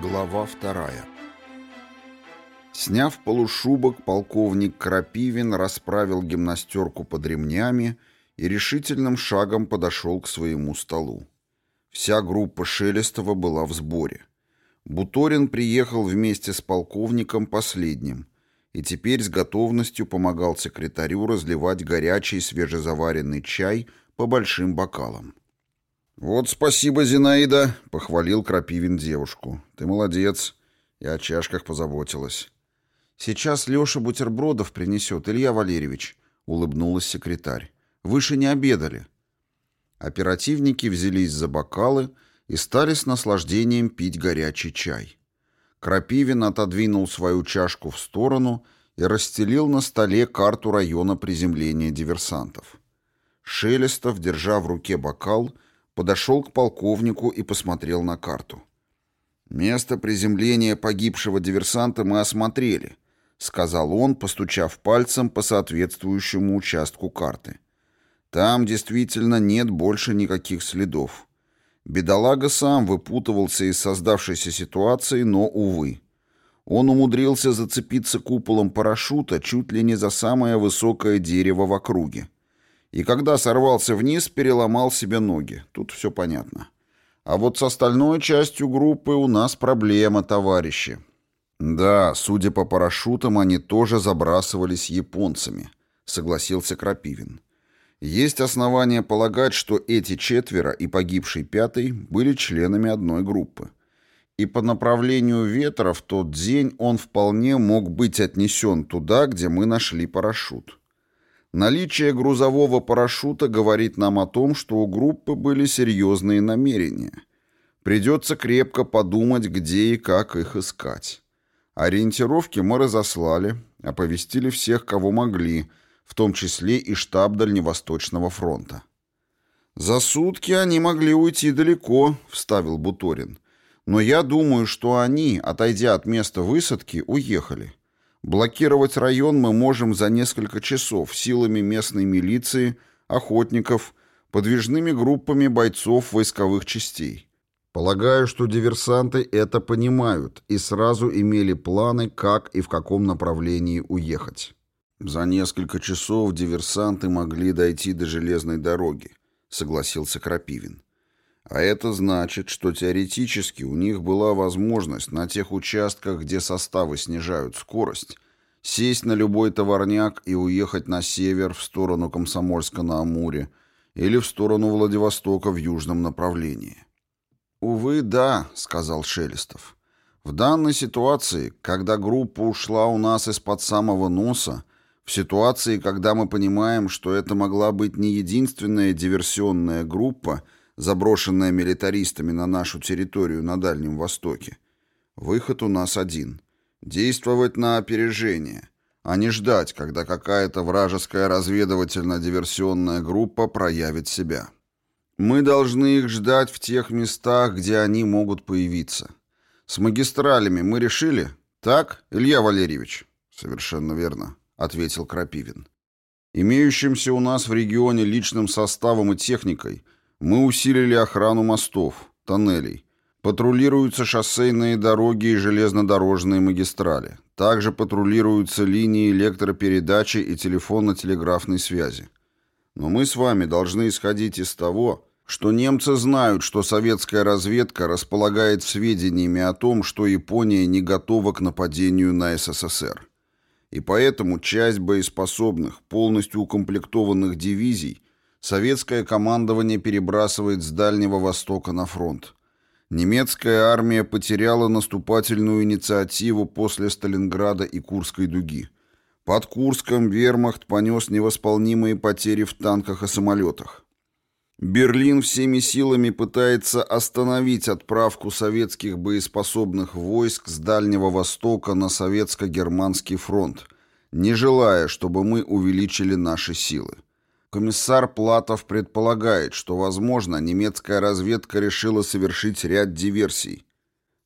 Глава вторая. Сняв полушубок, полковник Крапивин расправил гимнастерку под ремнями и решительным шагом подошел к своему столу. Вся группа Шелестова была в сборе. Буторин приехал вместе с полковником последним и теперь с готовностью помогал секретарю разливать горячий свежезаваренный чай по большим бокалам. «Вот спасибо, Зинаида», — похвалил Крапивин девушку. «Ты молодец. Я о чашках позаботилась». «Сейчас Леша бутербродов принесет, Илья Валерьевич», — улыбнулась секретарь. «Выше не обедали». Оперативники взялись за бокалы и стали с наслаждением пить горячий чай. Крапивин отодвинул свою чашку в сторону и расстелил на столе карту района приземления диверсантов. Шелестов, держа в руке бокал, — подошел к полковнику и посмотрел на карту. «Место приземления погибшего диверсанта мы осмотрели», — сказал он, постучав пальцем по соответствующему участку карты. «Там действительно нет больше никаких следов. Бедолага сам выпутывался из создавшейся ситуации, но, увы. Он умудрился зацепиться куполом парашюта чуть ли не за самое высокое дерево в округе и когда сорвался вниз, переломал себе ноги. Тут все понятно. А вот с остальной частью группы у нас проблема, товарищи. Да, судя по парашютам, они тоже забрасывались японцами, согласился Крапивин. Есть основания полагать, что эти четверо и погибший пятый были членами одной группы. И по направлению ветра в тот день он вполне мог быть отнесен туда, где мы нашли парашют. Наличие грузового парашюта говорит нам о том, что у группы были серьезные намерения. Придется крепко подумать, где и как их искать. Ориентировки мы разослали, оповестили всех, кого могли, в том числе и штаб Дальневосточного фронта. «За сутки они могли уйти далеко», — вставил Буторин. «Но я думаю, что они, отойдя от места высадки, уехали. Блокировать район мы можем за несколько часов силами местной милиции, охотников, подвижными группами бойцов войсковых частей. Полагаю, что диверсанты это понимают и сразу имели планы, как и в каком направлении уехать. За несколько часов диверсанты могли дойти до железной дороги, согласился Крапивин. А это значит, что теоретически у них была возможность на тех участках, где составы снижают скорость, сесть на любой товарняк и уехать на север в сторону Комсомольска на Амуре или в сторону Владивостока в южном направлении. «Увы, да», — сказал Шелестов. «В данной ситуации, когда группа ушла у нас из-под самого носа, в ситуации, когда мы понимаем, что это могла быть не единственная диверсионная группа — заброшенная милитаристами на нашу территорию на Дальнем Востоке. Выход у нас один — действовать на опережение, а не ждать, когда какая-то вражеская разведывательно-диверсионная группа проявит себя. Мы должны их ждать в тех местах, где они могут появиться. С магистралями мы решили? Так, Илья Валерьевич? Совершенно верно, ответил Крапивин. Имеющимся у нас в регионе личным составом и техникой – мы усилили охрану мостов, тоннелей. Патрулируются шоссейные дороги и железнодорожные магистрали. Также патрулируются линии электропередачи и телефонно-телеграфной связи. Но мы с вами должны исходить из того, что немцы знают, что советская разведка располагает сведениями о том, что Япония не готова к нападению на СССР. И поэтому часть боеспособных, полностью укомплектованных дивизий – советское командование перебрасывает с Дальнего Востока на фронт. Немецкая армия потеряла наступательную инициативу после Сталинграда и Курской дуги. Под Курском вермахт понес невосполнимые потери в танках и самолетах. Берлин всеми силами пытается остановить отправку советских боеспособных войск с Дальнего Востока на советско-германский фронт, не желая, чтобы мы увеличили наши силы. Комиссар Платов предполагает, что, возможно, немецкая разведка решила совершить ряд диверсий,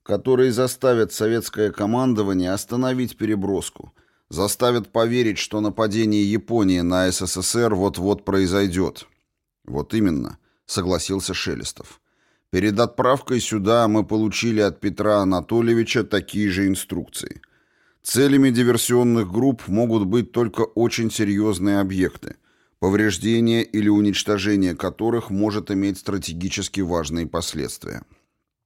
которые заставят советское командование остановить переброску, заставят поверить, что нападение Японии на СССР вот-вот произойдет. Вот именно, согласился Шелестов. Перед отправкой сюда мы получили от Петра Анатольевича такие же инструкции. Целями диверсионных групп могут быть только очень серьезные объекты, повреждение или уничтожение которых может иметь стратегически важные последствия.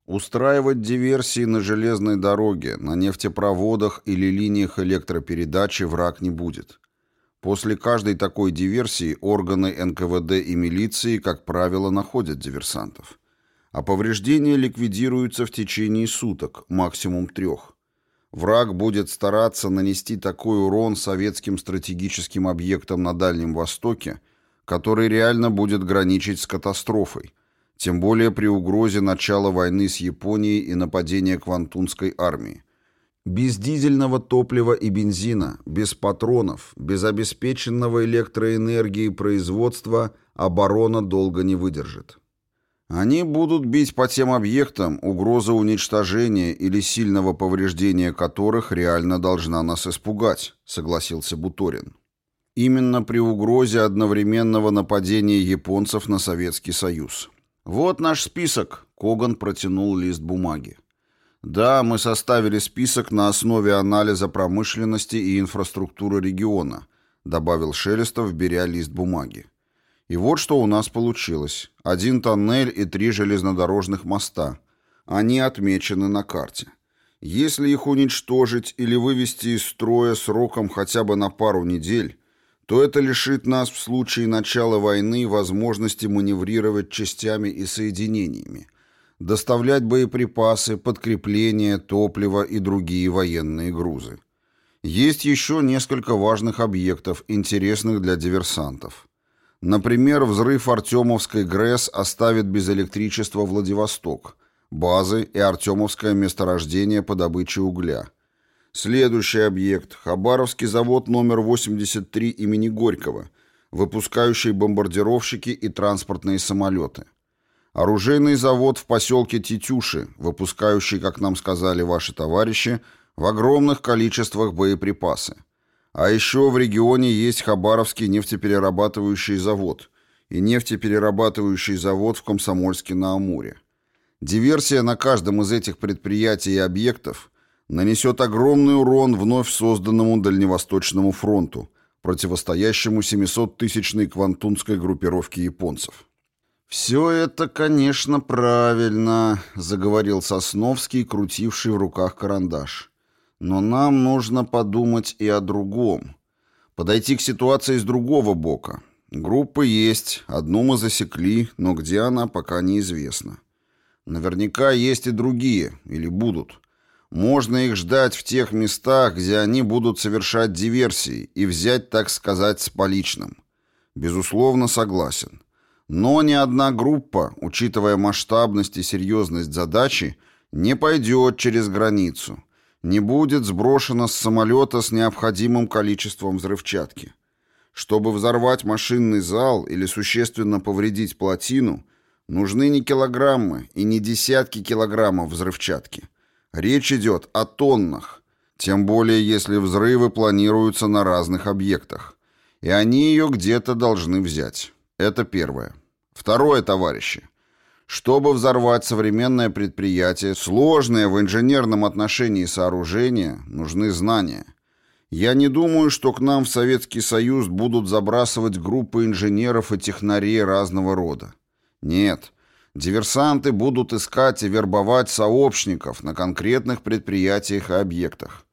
Устраивать диверсии на железной дороге, на нефтепроводах или линиях электропередачи враг не будет. После каждой такой диверсии органы НКВД и милиции, как правило, находят диверсантов. А повреждения ликвидируются в течение суток, максимум трех. Враг будет стараться нанести такой урон советским стратегическим объектам на Дальнем Востоке, который реально будет граничить с катастрофой, тем более при угрозе начала войны с Японией и нападения Квантунской армии. Без дизельного топлива и бензина, без патронов, без обеспеченного электроэнергией производства оборона долго не выдержит. Они будут бить по тем объектам, угроза уничтожения или сильного повреждения которых реально должна нас испугать, согласился Буторин. Именно при угрозе одновременного нападения японцев на Советский Союз. Вот наш список, Коган протянул лист бумаги. Да, мы составили список на основе анализа промышленности и инфраструктуры региона, добавил Шелестов, беря лист бумаги. И вот что у нас получилось. Один тоннель и три железнодорожных моста. Они отмечены на карте. Если их уничтожить или вывести из строя сроком хотя бы на пару недель, то это лишит нас в случае начала войны возможности маневрировать частями и соединениями, доставлять боеприпасы, подкрепления, топливо и другие военные грузы. Есть еще несколько важных объектов, интересных для диверсантов. Например, взрыв Артемовской ГРЭС оставит без электричества Владивосток, базы и Артемовское месторождение по добыче угля. Следующий объект – Хабаровский завод номер 83 имени Горького, выпускающий бомбардировщики и транспортные самолеты. Оружейный завод в поселке Тетюши, выпускающий, как нам сказали ваши товарищи, в огромных количествах боеприпасы. А еще в регионе есть Хабаровский нефтеперерабатывающий завод и нефтеперерабатывающий завод в Комсомольске-на-Амуре. Диверсия на каждом из этих предприятий и объектов нанесет огромный урон вновь созданному Дальневосточному фронту, противостоящему 700-тысячной квантунской группировке японцев. «Все это, конечно, правильно», — заговорил Сосновский, крутивший в руках карандаш. Но нам нужно подумать и о другом. Подойти к ситуации с другого бока. Группа есть, одну мы засекли, но где она, пока неизвестно. Наверняка есть и другие, или будут. Можно их ждать в тех местах, где они будут совершать диверсии, и взять, так сказать, с поличным. Безусловно, согласен. Но ни одна группа, учитывая масштабность и серьезность задачи, не пойдет через границу не будет сброшено с самолета с необходимым количеством взрывчатки. Чтобы взорвать машинный зал или существенно повредить плотину, нужны не килограммы и не десятки килограммов взрывчатки. Речь идет о тоннах, тем более если взрывы планируются на разных объектах. И они ее где-то должны взять. Это первое. Второе, товарищи. Чтобы взорвать современное предприятие, сложное в инженерном отношении сооружение, нужны знания. Я не думаю, что к нам в Советский Союз будут забрасывать группы инженеров и технарей разного рода. Нет, диверсанты будут искать и вербовать сообщников на конкретных предприятиях и объектах.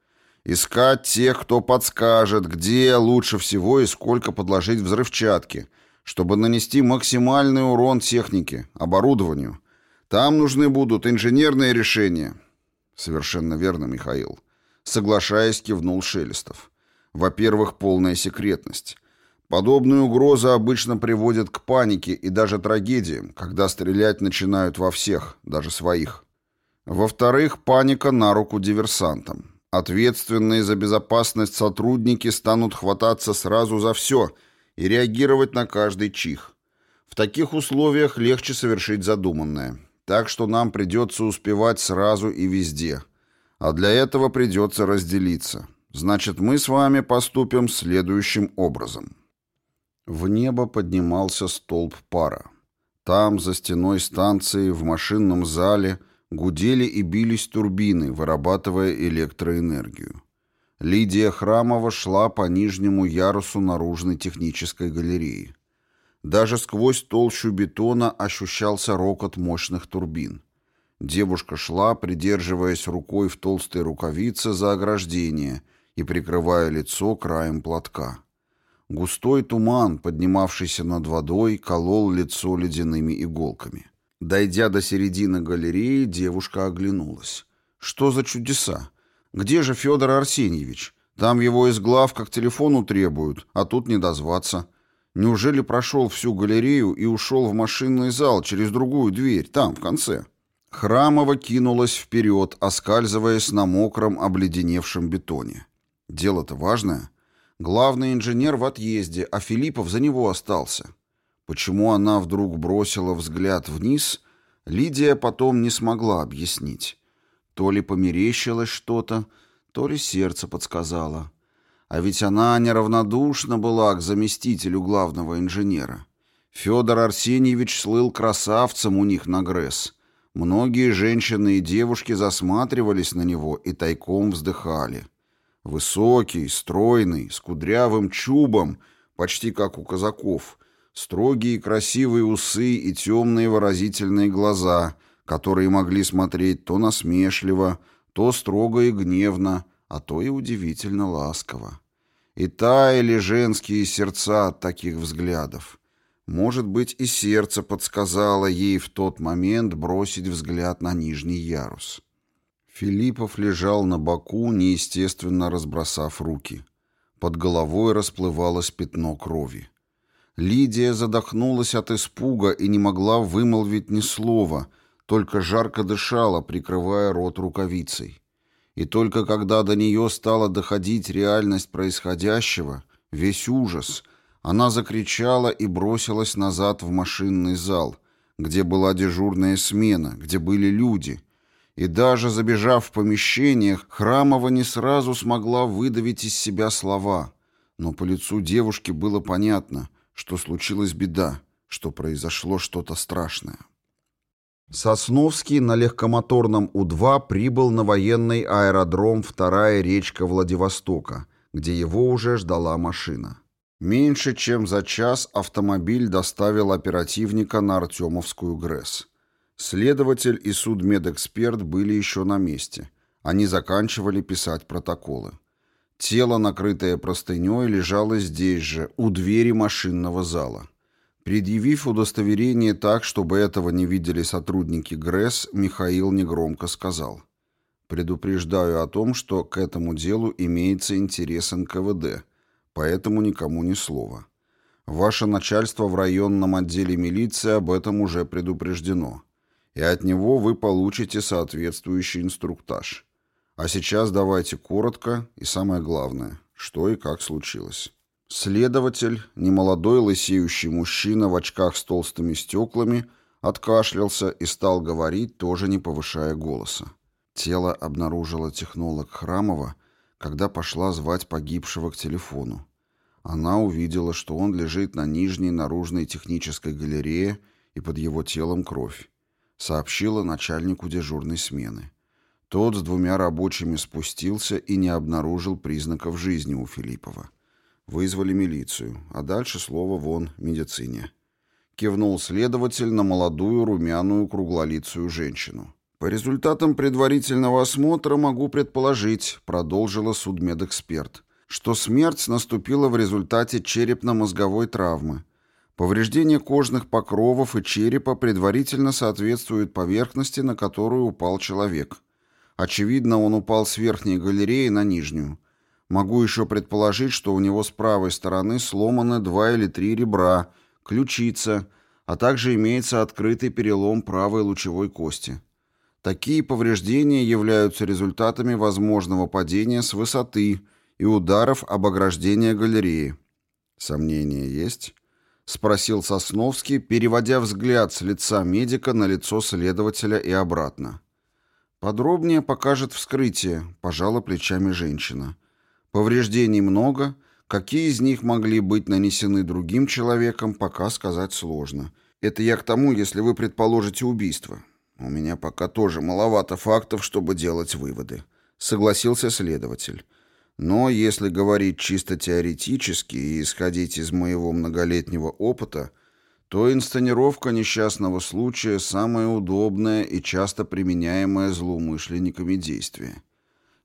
Искать тех, кто подскажет, где лучше всего и сколько подложить взрывчатки – чтобы нанести максимальный урон технике, оборудованию. Там нужны будут инженерные решения. Совершенно верно, Михаил. Соглашаясь, кивнул Шелестов. Во-первых, полная секретность. Подобные угрозы обычно приводят к панике и даже трагедиям, когда стрелять начинают во всех, даже своих. Во-вторых, паника на руку диверсантам. Ответственные за безопасность сотрудники станут хвататься сразу за все – и реагировать на каждый чих. В таких условиях легче совершить задуманное. Так что нам придется успевать сразу и везде. А для этого придется разделиться. Значит, мы с вами поступим следующим образом. В небо поднимался столб пара. Там, за стеной станции, в машинном зале, гудели и бились турбины, вырабатывая электроэнергию. Лидия Храмова шла по нижнему ярусу наружной технической галереи. Даже сквозь толщу бетона ощущался рокот мощных турбин. Девушка шла, придерживаясь рукой в толстой рукавице за ограждение и прикрывая лицо краем платка. Густой туман, поднимавшийся над водой, колол лицо ледяными иголками. Дойдя до середины галереи, девушка оглянулась. Что за чудеса? Где же Федор Арсеньевич? Там его из глав как телефону требуют, а тут не дозваться. Неужели прошел всю галерею и ушел в машинный зал через другую дверь, там, в конце? Храмова кинулась вперед, оскальзываясь на мокром, обледеневшем бетоне. Дело-то важное. Главный инженер в отъезде, а Филиппов за него остался. Почему она вдруг бросила взгляд вниз, Лидия потом не смогла объяснить. То ли померещилось что-то, то ли сердце подсказало. А ведь она неравнодушна была к заместителю главного инженера. Федор Арсеньевич слыл красавцем у них на ГРЭС. Многие женщины и девушки засматривались на него и тайком вздыхали. Высокий, стройный, с кудрявым чубом, почти как у казаков, строгие красивые усы и темные выразительные глаза, которые могли смотреть то насмешливо, то строго и гневно, а то и удивительно ласково. И таяли женские сердца от таких взглядов. Может быть, и сердце подсказало ей в тот момент бросить взгляд на нижний ярус. Филиппов лежал на боку, неестественно разбросав руки. Под головой расплывалось пятно крови. Лидия задохнулась от испуга и не могла вымолвить ни слова, только жарко дышала, прикрывая рот рукавицей. И только когда до нее стала доходить реальность происходящего, весь ужас, она закричала и бросилась назад в машинный зал, где была дежурная смена, где были люди. И даже забежав в помещение, Храмова не сразу смогла выдавить из себя слова. Но по лицу девушки было понятно, что случилась беда, что произошло что-то страшное. Сосновский на легкомоторном У-2 прибыл на военный аэродром «Вторая речка Владивостока», где его уже ждала машина. Меньше чем за час автомобиль доставил оперативника на Артемовскую ГРЭС. Следователь и судмедэксперт были еще на месте. Они заканчивали писать протоколы. Тело, накрытое простыней, лежало здесь же, у двери машинного зала. Предъявив удостоверение так, чтобы этого не видели сотрудники ГРЭС, Михаил негромко сказал. «Предупреждаю о том, что к этому делу имеется интерес НКВД, поэтому никому ни слова. Ваше начальство в районном отделе милиции об этом уже предупреждено, и от него вы получите соответствующий инструктаж. А сейчас давайте коротко и самое главное, что и как случилось». Следователь, немолодой лысеющий мужчина в очках с толстыми стеклами, откашлялся и стал говорить, тоже не повышая голоса. Тело обнаружила технолог Храмова, когда пошла звать погибшего к телефону. Она увидела, что он лежит на нижней наружной технической галерее и под его телом кровь. Сообщила начальнику дежурной смены. Тот с двумя рабочими спустился и не обнаружил признаков жизни у Филиппова. Вызвали милицию, а дальше слово вон медицине. Кивнул следователь на молодую румяную круглолицую женщину. По результатам предварительного осмотра могу предположить, продолжила судмедэксперт, что смерть наступила в результате черепно-мозговой травмы. Повреждение кожных покровов и черепа предварительно соответствует поверхности, на которую упал человек. Очевидно, он упал с верхней галереи на нижнюю. Могу еще предположить, что у него с правой стороны сломаны два или три ребра, ключица, а также имеется открытый перелом правой лучевой кости. Такие повреждения являются результатами возможного падения с высоты и ударов об ограждение галереи. Сомнения есть? Спросил Сосновский, переводя взгляд с лица медика на лицо следователя и обратно. Подробнее покажет вскрытие, пожала плечами женщина. Повреждений много, какие из них могли быть нанесены другим человеком, пока сказать сложно. Это я к тому, если вы предположите убийство. У меня пока тоже маловато фактов, чтобы делать выводы. Согласился следователь. Но если говорить чисто теоретически и исходить из моего многолетнего опыта, то инсценировка несчастного случая самое удобное и часто применяемое злоумышленниками действие.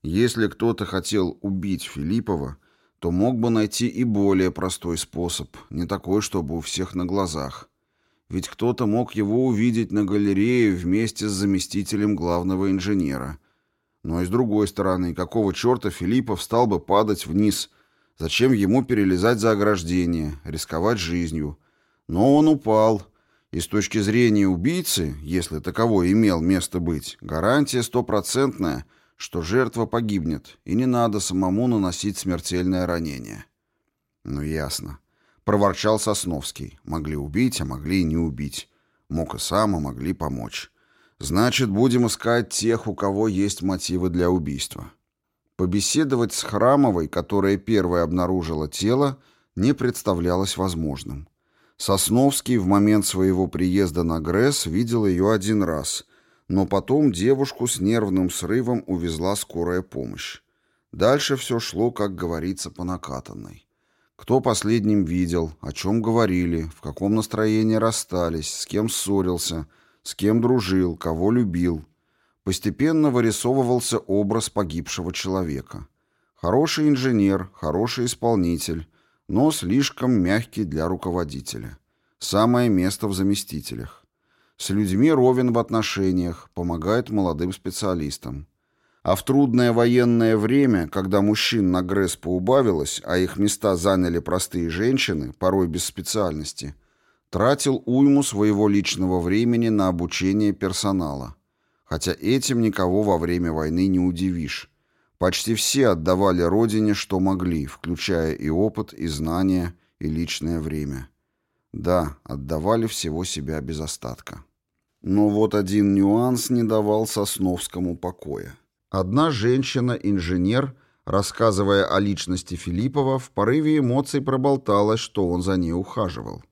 Если кто-то хотел убить Филиппова, то мог бы найти и более простой способ, не такой, чтобы у всех на глазах. Ведь кто-то мог его увидеть на галерее вместе с заместителем главного инженера – но и с другой стороны, какого черта Филиппов стал бы падать вниз? Зачем ему перелезать за ограждение, рисковать жизнью? Но он упал. И с точки зрения убийцы, если таковой имел место быть, гарантия стопроцентная, что жертва погибнет, и не надо самому наносить смертельное ранение. Ну ясно. Проворчал Сосновский. Могли убить, а могли и не убить. Мог и сам, а могли помочь. Значит, будем искать тех, у кого есть мотивы для убийства. Побеседовать с Храмовой, которая первая обнаружила тело, не представлялось возможным. Сосновский в момент своего приезда на Гресс видел ее один раз, но потом девушку с нервным срывом увезла скорая помощь. Дальше все шло, как говорится, по накатанной. Кто последним видел, о чем говорили, в каком настроении расстались, с кем ссорился – с кем дружил, кого любил. Постепенно вырисовывался образ погибшего человека. Хороший инженер, хороший исполнитель, но слишком мягкий для руководителя. Самое место в заместителях. С людьми ровен в отношениях, помогает молодым специалистам. А в трудное военное время, когда мужчин на ГРЭС поубавилось, а их места заняли простые женщины, порой без специальности – тратил уйму своего личного времени на обучение персонала. Хотя этим никого во время войны не удивишь. Почти все отдавали родине, что могли, включая и опыт, и знания, и личное время. Да, отдавали всего себя без остатка. Но вот один нюанс не давал Сосновскому покоя. Одна женщина-инженер, рассказывая о личности Филиппова, в порыве эмоций проболталась, что он за ней ухаживал.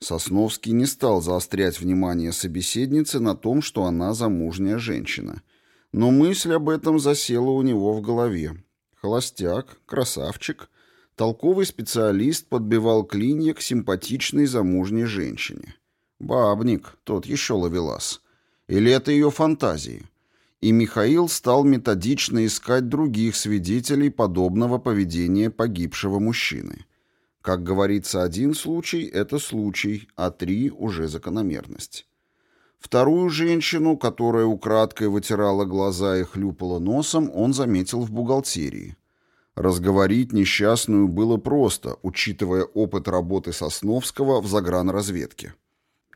Сосновский не стал заострять внимание собеседницы на том, что она замужняя женщина. Но мысль об этом засела у него в голове. Холостяк, красавчик, толковый специалист подбивал клинья к симпатичной замужней женщине. Бабник, тот еще ловелас. Или это ее фантазии? И Михаил стал методично искать других свидетелей подобного поведения погибшего мужчины. Как говорится, один случай – это случай, а три – уже закономерность. Вторую женщину, которая украдкой вытирала глаза и хлюпала носом, он заметил в бухгалтерии. Разговорить несчастную было просто, учитывая опыт работы Сосновского в загранразведке.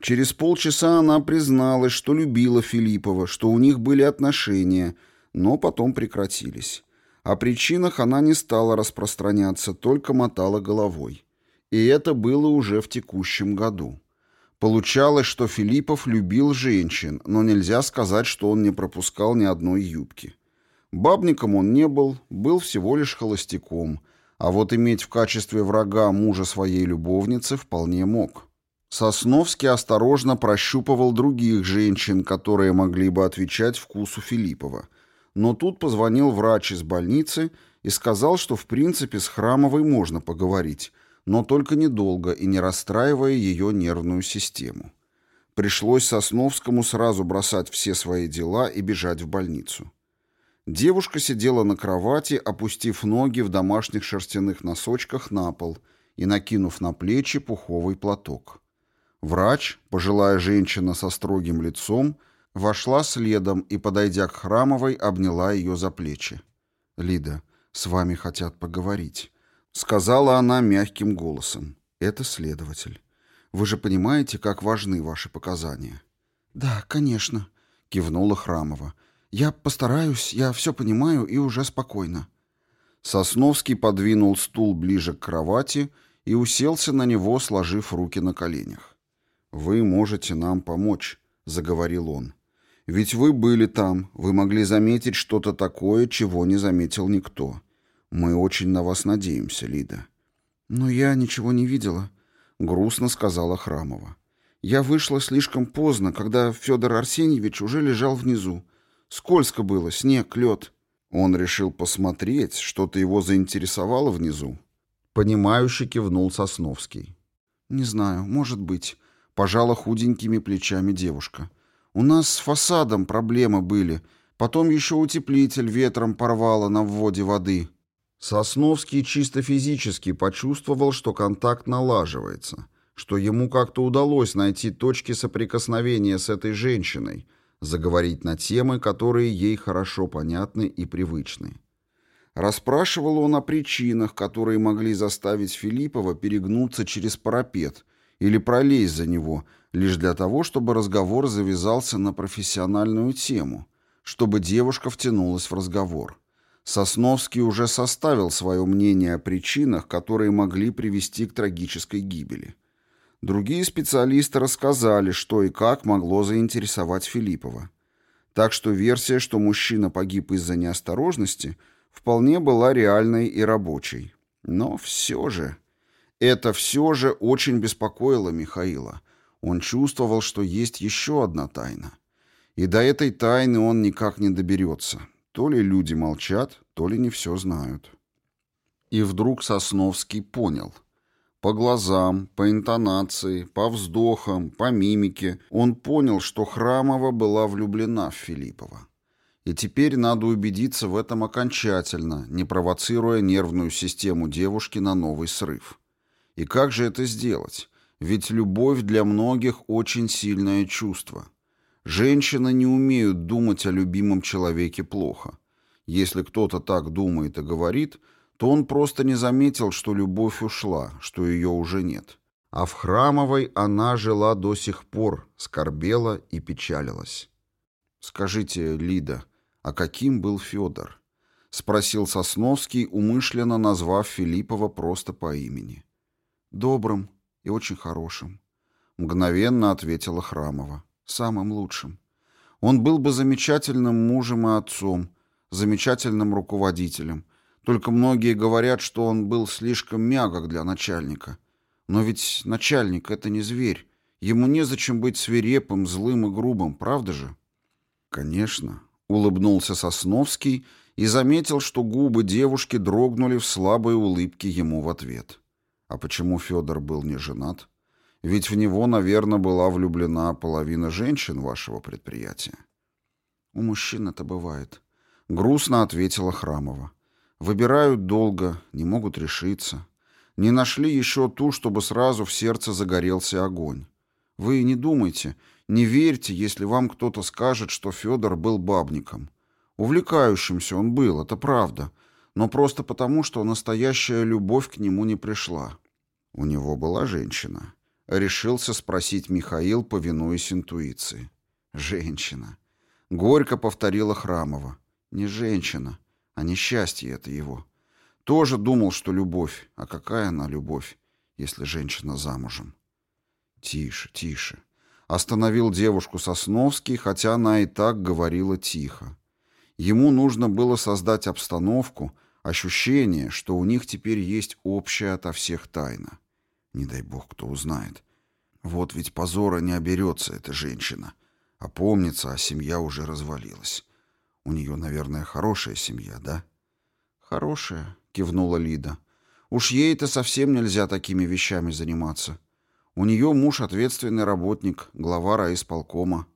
Через полчаса она призналась, что любила Филиппова, что у них были отношения, но потом прекратились. О причинах она не стала распространяться, только мотала головой. И это было уже в текущем году. Получалось, что Филиппов любил женщин, но нельзя сказать, что он не пропускал ни одной юбки. Бабником он не был, был всего лишь холостяком, а вот иметь в качестве врага мужа своей любовницы вполне мог. Сосновский осторожно прощупывал других женщин, которые могли бы отвечать вкусу Филиппова – но тут позвонил врач из больницы и сказал, что в принципе с Храмовой можно поговорить, но только недолго и не расстраивая ее нервную систему. Пришлось Сосновскому сразу бросать все свои дела и бежать в больницу. Девушка сидела на кровати, опустив ноги в домашних шерстяных носочках на пол и накинув на плечи пуховый платок. Врач, пожилая женщина со строгим лицом, Вошла следом и, подойдя к Храмовой, обняла ее за плечи. «Лида, с вами хотят поговорить», — сказала она мягким голосом. «Это следователь. Вы же понимаете, как важны ваши показания?» «Да, конечно», — кивнула Храмова. «Я постараюсь, я все понимаю и уже спокойно». Сосновский подвинул стул ближе к кровати и уселся на него, сложив руки на коленях. «Вы можете нам помочь», — заговорил он. Ведь вы были там, вы могли заметить что-то такое, чего не заметил никто. Мы очень на вас надеемся, Лида. Но я ничего не видела, грустно сказала Храмова. Я вышла слишком поздно, когда Федор Арсеньевич уже лежал внизу. Скользко было, снег, лед. Он решил посмотреть, что-то его заинтересовало внизу. Понимающе кивнул Сосновский. «Не знаю, может быть», — пожала худенькими плечами девушка. «У нас с фасадом проблемы были. Потом еще утеплитель ветром порвало на вводе воды». Сосновский чисто физически почувствовал, что контакт налаживается, что ему как-то удалось найти точки соприкосновения с этой женщиной, заговорить на темы, которые ей хорошо понятны и привычны. Расспрашивал он о причинах, которые могли заставить Филиппова перегнуться через парапет или пролезть за него, лишь для того, чтобы разговор завязался на профессиональную тему, чтобы девушка втянулась в разговор. Сосновский уже составил свое мнение о причинах, которые могли привести к трагической гибели. Другие специалисты рассказали, что и как могло заинтересовать Филиппова. Так что версия, что мужчина погиб из-за неосторожности – вполне была реальной и рабочей. Но все же... Это все же очень беспокоило Михаила. Он чувствовал, что есть еще одна тайна. И до этой тайны он никак не доберется. То ли люди молчат, то ли не все знают. И вдруг Сосновский понял. По глазам, по интонации, по вздохам, по мимике он понял, что Храмова была влюблена в Филиппова. И теперь надо убедиться в этом окончательно, не провоцируя нервную систему девушки на новый срыв. И как же это сделать? Ведь любовь для многих очень сильное чувство. Женщины не умеют думать о любимом человеке плохо. Если кто-то так думает и говорит, то он просто не заметил, что любовь ушла, что ее уже нет. А в Храмовой она жила до сих пор, скорбела и печалилась. «Скажите, Лида», а каким был Федор? Спросил Сосновский, умышленно назвав Филиппова просто по имени. Добрым и очень хорошим. Мгновенно ответила Храмова. Самым лучшим. Он был бы замечательным мужем и отцом, замечательным руководителем. Только многие говорят, что он был слишком мягок для начальника. Но ведь начальник — это не зверь. Ему незачем быть свирепым, злым и грубым, правда же? Конечно, Улыбнулся Сосновский и заметил, что губы девушки дрогнули в слабой улыбке ему в ответ. А почему Федор был не женат? Ведь в него, наверное, была влюблена половина женщин вашего предприятия. У мужчин это бывает. Грустно ответила Храмова. Выбирают долго, не могут решиться. Не нашли еще ту, чтобы сразу в сердце загорелся огонь. Вы не думайте, не верьте, если вам кто-то скажет, что Федор был бабником. Увлекающимся он был, это правда, но просто потому, что настоящая любовь к нему не пришла. У него была женщина. Решился спросить Михаил, повинуясь интуиции. Женщина. Горько повторила Храмова. Не женщина, а несчастье это его. Тоже думал, что любовь. А какая она любовь, если женщина замужем? Тише, тише. Остановил девушку Сосновский, хотя она и так говорила тихо. Ему нужно было создать обстановку, ощущение, что у них теперь есть общая ото всех тайна. Не дай бог, кто узнает. Вот ведь позора не оберется эта женщина. Опомнится, а семья уже развалилась. У нее, наверное, хорошая семья, да? Хорошая, кивнула Лида. Уж ей-то совсем нельзя такими вещами заниматься. У нее муж ответственный работник, глава райисполкома.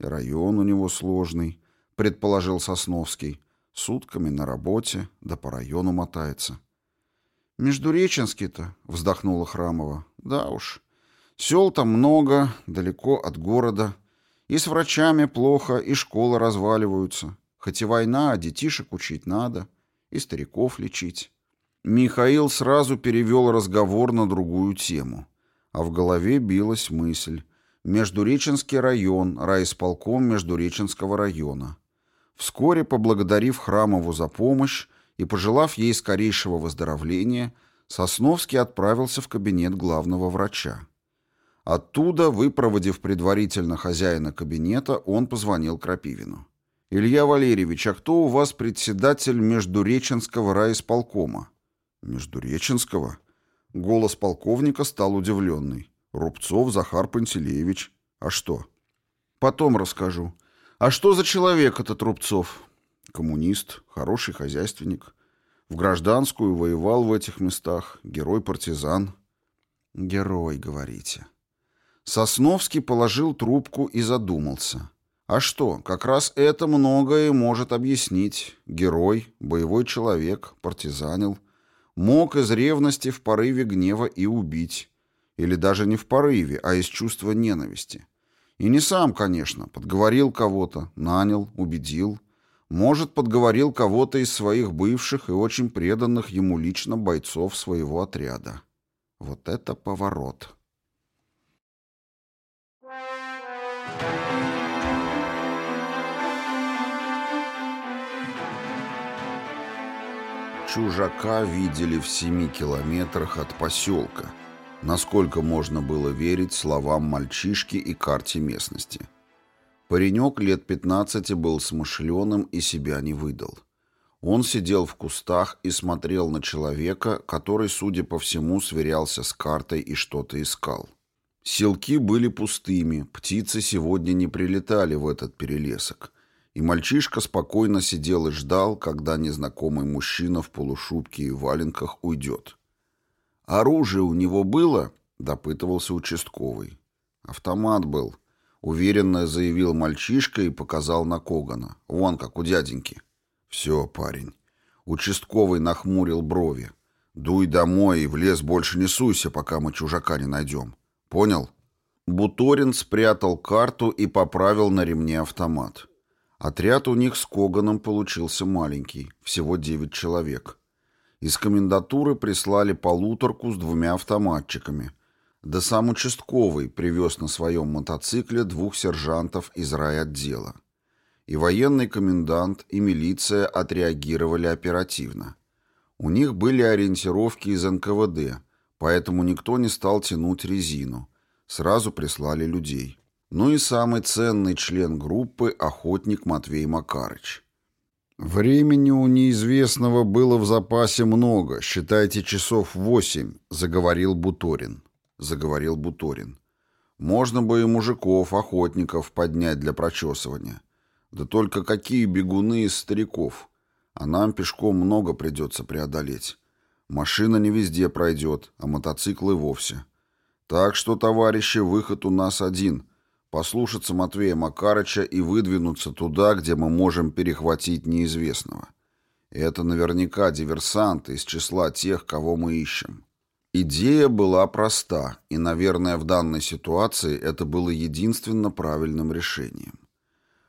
И район у него сложный, предположил Сосновский. Сутками на работе, да по району мотается. Междуреченский-то, вздохнула Храмова. Да уж. Сел там много, далеко от города. И с врачами плохо, и школы разваливаются. Хоть и война, а детишек учить надо. И стариков лечить. Михаил сразу перевел разговор на другую тему а в голове билась мысль. Междуреченский район, райисполком Междуреченского района. Вскоре, поблагодарив Храмову за помощь и пожелав ей скорейшего выздоровления, Сосновский отправился в кабинет главного врача. Оттуда, выпроводив предварительно хозяина кабинета, он позвонил Крапивину. «Илья Валерьевич, а кто у вас председатель Междуреченского райисполкома?» «Междуреченского?» Голос полковника стал удивленный. Рубцов Захар Пантелеевич. А что? Потом расскажу. А что за человек этот Рубцов? Коммунист, хороший хозяйственник. В гражданскую воевал в этих местах. Герой-партизан. Герой, говорите. Сосновский положил трубку и задумался. А что, как раз это многое может объяснить. Герой, боевой человек, партизанил. Мог из ревности в порыве гнева и убить. Или даже не в порыве, а из чувства ненависти. И не сам, конечно, подговорил кого-то, нанял, убедил. Может, подговорил кого-то из своих бывших и очень преданных ему лично бойцов своего отряда. Вот это поворот. Чужака видели в семи километрах от поселка, насколько можно было верить словам мальчишки и карте местности. Паренек лет пятнадцати был смышленым и себя не выдал. Он сидел в кустах и смотрел на человека, который, судя по всему, сверялся с картой и что-то искал. Селки были пустыми, птицы сегодня не прилетали в этот перелесок, и мальчишка спокойно сидел и ждал, когда незнакомый мужчина в полушубке и валенках уйдет. «Оружие у него было?» — допытывался участковый. «Автомат был», — уверенно заявил мальчишка и показал на Когана. «Вон как у дяденьки». «Все, парень». Участковый нахмурил брови. «Дуй домой и в лес больше не суйся, пока мы чужака не найдем. Понял?» Буторин спрятал карту и поправил на ремне автомат. Отряд у них с Коганом получился маленький, всего девять человек. Из комендатуры прислали полуторку с двумя автоматчиками. Да сам участковый привез на своем мотоцикле двух сержантов из райотдела. И военный комендант, и милиция отреагировали оперативно. У них были ориентировки из НКВД, поэтому никто не стал тянуть резину. Сразу прислали людей. Ну и самый ценный член группы – охотник Матвей Макарыч. «Времени у неизвестного было в запасе много, считайте часов восемь», — заговорил Буторин. Заговорил Буторин. «Можно бы и мужиков, охотников поднять для прочесывания. Да только какие бегуны из стариков. А нам пешком много придется преодолеть. Машина не везде пройдет, а мотоциклы вовсе. Так что, товарищи, выход у нас один послушаться Матвея Макарыча и выдвинуться туда, где мы можем перехватить неизвестного. Это наверняка диверсант из числа тех, кого мы ищем. Идея была проста, и, наверное, в данной ситуации это было единственно правильным решением.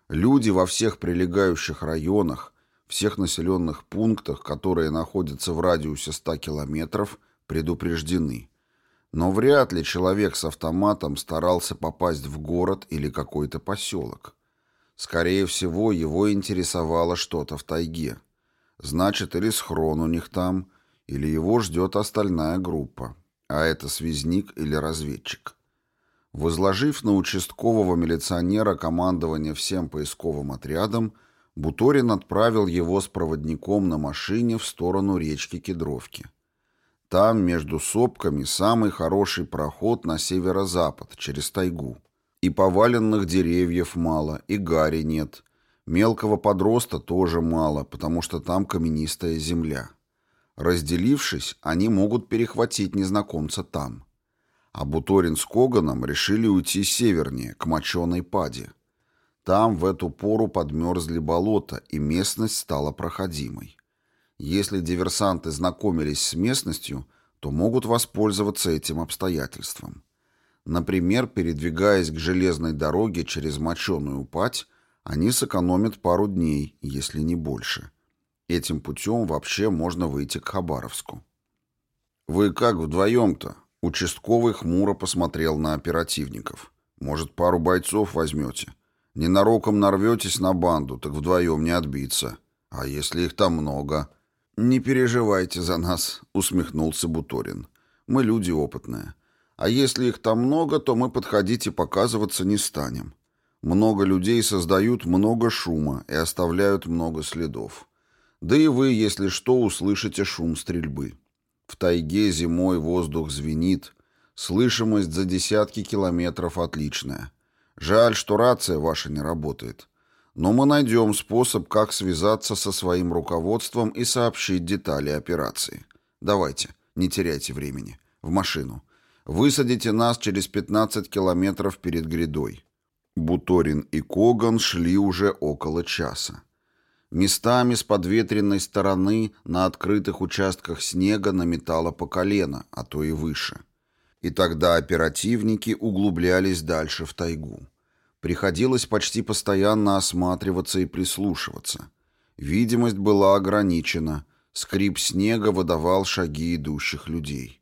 Люди во всех прилегающих районах, всех населенных пунктах, которые находятся в радиусе 100 километров, предупреждены – но вряд ли человек с автоматом старался попасть в город или какой-то поселок. Скорее всего, его интересовало что-то в тайге. Значит, или схрон у них там, или его ждет остальная группа. А это связник или разведчик. Возложив на участкового милиционера командование всем поисковым отрядом, Буторин отправил его с проводником на машине в сторону речки Кедровки. Там, между сопками, самый хороший проход на северо-запад, через тайгу. И поваленных деревьев мало, и гари нет. Мелкого подроста тоже мало, потому что там каменистая земля. Разделившись, они могут перехватить незнакомца там. А Буторин с Коганом решили уйти севернее, к моченой паде. Там в эту пору подмерзли болота, и местность стала проходимой. Если диверсанты знакомились с местностью, то могут воспользоваться этим обстоятельством. Например, передвигаясь к железной дороге через моченую пать, они сэкономят пару дней, если не больше. Этим путем вообще можно выйти к Хабаровску. «Вы как вдвоем-то?» Участковый хмуро посмотрел на оперативников. «Может, пару бойцов возьмете? Ненароком нарветесь на банду, так вдвоем не отбиться. А если их там много?» «Не переживайте за нас», — усмехнулся Буторин. «Мы люди опытные. А если их там много, то мы подходить и показываться не станем. Много людей создают много шума и оставляют много следов. Да и вы, если что, услышите шум стрельбы. В тайге зимой воздух звенит, Слышимость за десятки километров отличная. Жаль, что рация ваша не работает. Но мы найдем способ, как связаться со своим руководством и сообщить детали операции. Давайте, не теряйте времени. В машину. Высадите нас через 15 километров перед грядой. Буторин и Коган шли уже около часа. Местами с подветренной стороны на открытых участках снега наметало по колено, а то и выше. И тогда оперативники углублялись дальше в тайгу. Приходилось почти постоянно осматриваться и прислушиваться. Видимость была ограничена, скрип снега выдавал шаги идущих людей.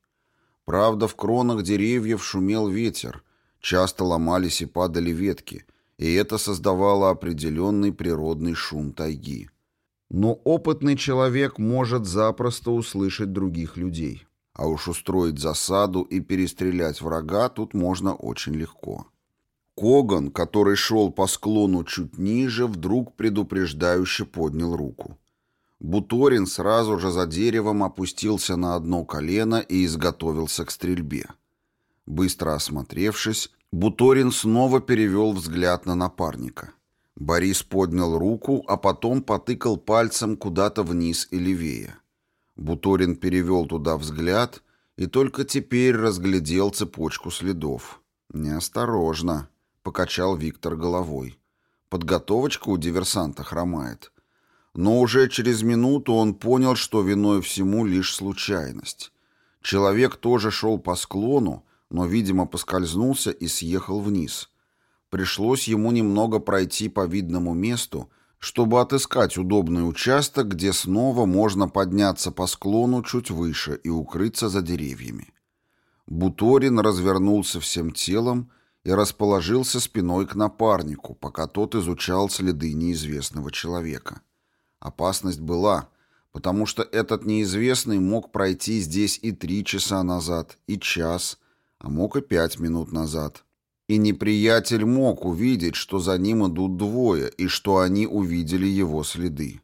Правда, в кронах деревьев шумел ветер, часто ломались и падали ветки, и это создавало определенный природный шум тайги. Но опытный человек может запросто услышать других людей. А уж устроить засаду и перестрелять врага тут можно очень легко. Коган, который шел по склону чуть ниже, вдруг предупреждающе поднял руку. Буторин сразу же за деревом опустился на одно колено и изготовился к стрельбе. Быстро осмотревшись, Буторин снова перевел взгляд на напарника. Борис поднял руку, а потом потыкал пальцем куда-то вниз и левее. Буторин перевел туда взгляд и только теперь разглядел цепочку следов. «Неосторожно», — покачал Виктор головой. Подготовочка у диверсанта хромает. Но уже через минуту он понял, что виной всему лишь случайность. Человек тоже шел по склону, но, видимо, поскользнулся и съехал вниз. Пришлось ему немного пройти по видному месту, чтобы отыскать удобный участок, где снова можно подняться по склону чуть выше и укрыться за деревьями. Буторин развернулся всем телом и расположился спиной к напарнику, пока тот изучал следы неизвестного человека. Опасность была, потому что этот неизвестный мог пройти здесь и три часа назад, и час, а мог и пять минут назад. И неприятель мог увидеть, что за ним идут двое, и что они увидели его следы.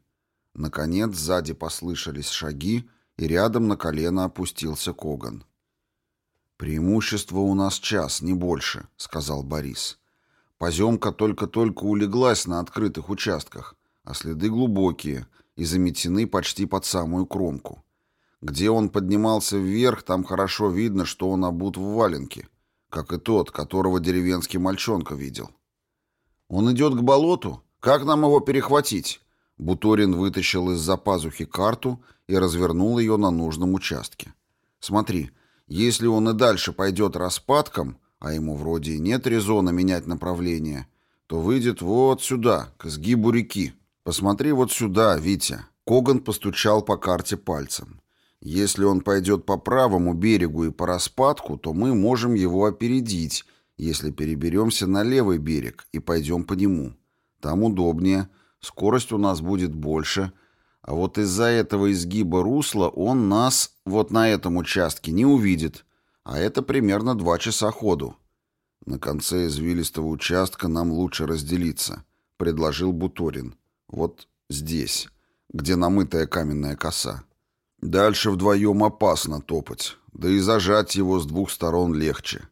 Наконец сзади послышались шаги, и рядом на колено опустился Коган. «Преимущество у нас час, не больше», — сказал Борис. «Поземка только-только улеглась на открытых участках, а следы глубокие и заметены почти под самую кромку. Где он поднимался вверх, там хорошо видно, что он обут в валенке, как и тот, которого деревенский мальчонка видел. «Он идет к болоту? Как нам его перехватить?» Буторин вытащил из-за пазухи карту и развернул ее на нужном участке. «Смотри, если он и дальше пойдет распадком, а ему вроде и нет резона менять направление, то выйдет вот сюда, к изгибу реки. Посмотри вот сюда, Витя». Коган постучал по карте пальцем. Если он пойдет по правому берегу и по распадку, то мы можем его опередить, если переберемся на левый берег и пойдем по нему. Там удобнее, скорость у нас будет больше, а вот из-за этого изгиба русла он нас вот на этом участке не увидит, а это примерно два часа ходу. На конце извилистого участка нам лучше разделиться, предложил Буторин. Вот здесь, где намытая каменная коса. Дальше вдвоем опасно топать, да и зажать его с двух сторон легче.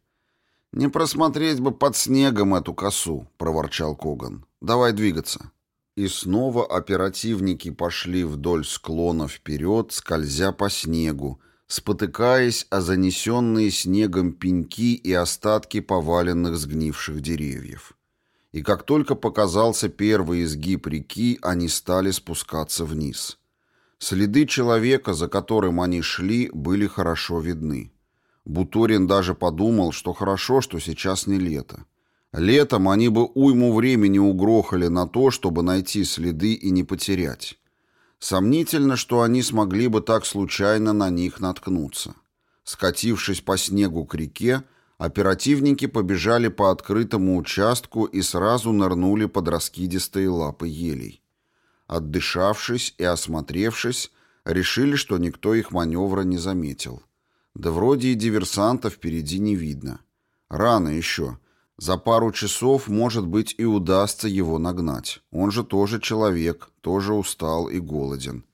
«Не просмотреть бы под снегом эту косу», — проворчал Коган. «Давай двигаться». И снова оперативники пошли вдоль склона вперед, скользя по снегу, спотыкаясь о занесенные снегом пеньки и остатки поваленных сгнивших деревьев. И как только показался первый изгиб реки, они стали спускаться вниз. Следы человека, за которым они шли, были хорошо видны. Буторин даже подумал, что хорошо, что сейчас не лето. Летом они бы уйму времени угрохали на то, чтобы найти следы и не потерять. Сомнительно, что они смогли бы так случайно на них наткнуться. Скатившись по снегу к реке, оперативники побежали по открытому участку и сразу нырнули под раскидистые лапы елей. Отдышавшись и осмотревшись, решили, что никто их маневра не заметил. Да вроде и диверсанта впереди не видно. Рано еще. За пару часов, может быть, и удастся его нагнать. Он же тоже человек, тоже устал и голоден.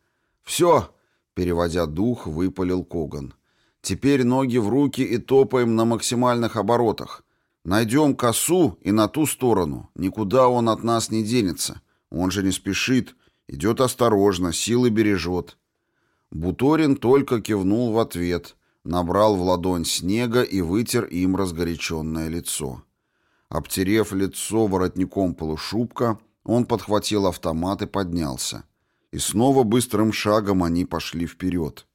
«Все!» — переводя дух, выпалил Коган. Теперь ноги в руки и топаем на максимальных оборотах. Найдем косу и на ту сторону. Никуда он от нас не денется. Он же не спешит. Идет осторожно, силы бережет. Буторин только кивнул в ответ, набрал в ладонь снега и вытер им разгоряченное лицо. Обтерев лицо воротником полушубка, он подхватил автомат и поднялся. И снова быстрым шагом они пошли вперед.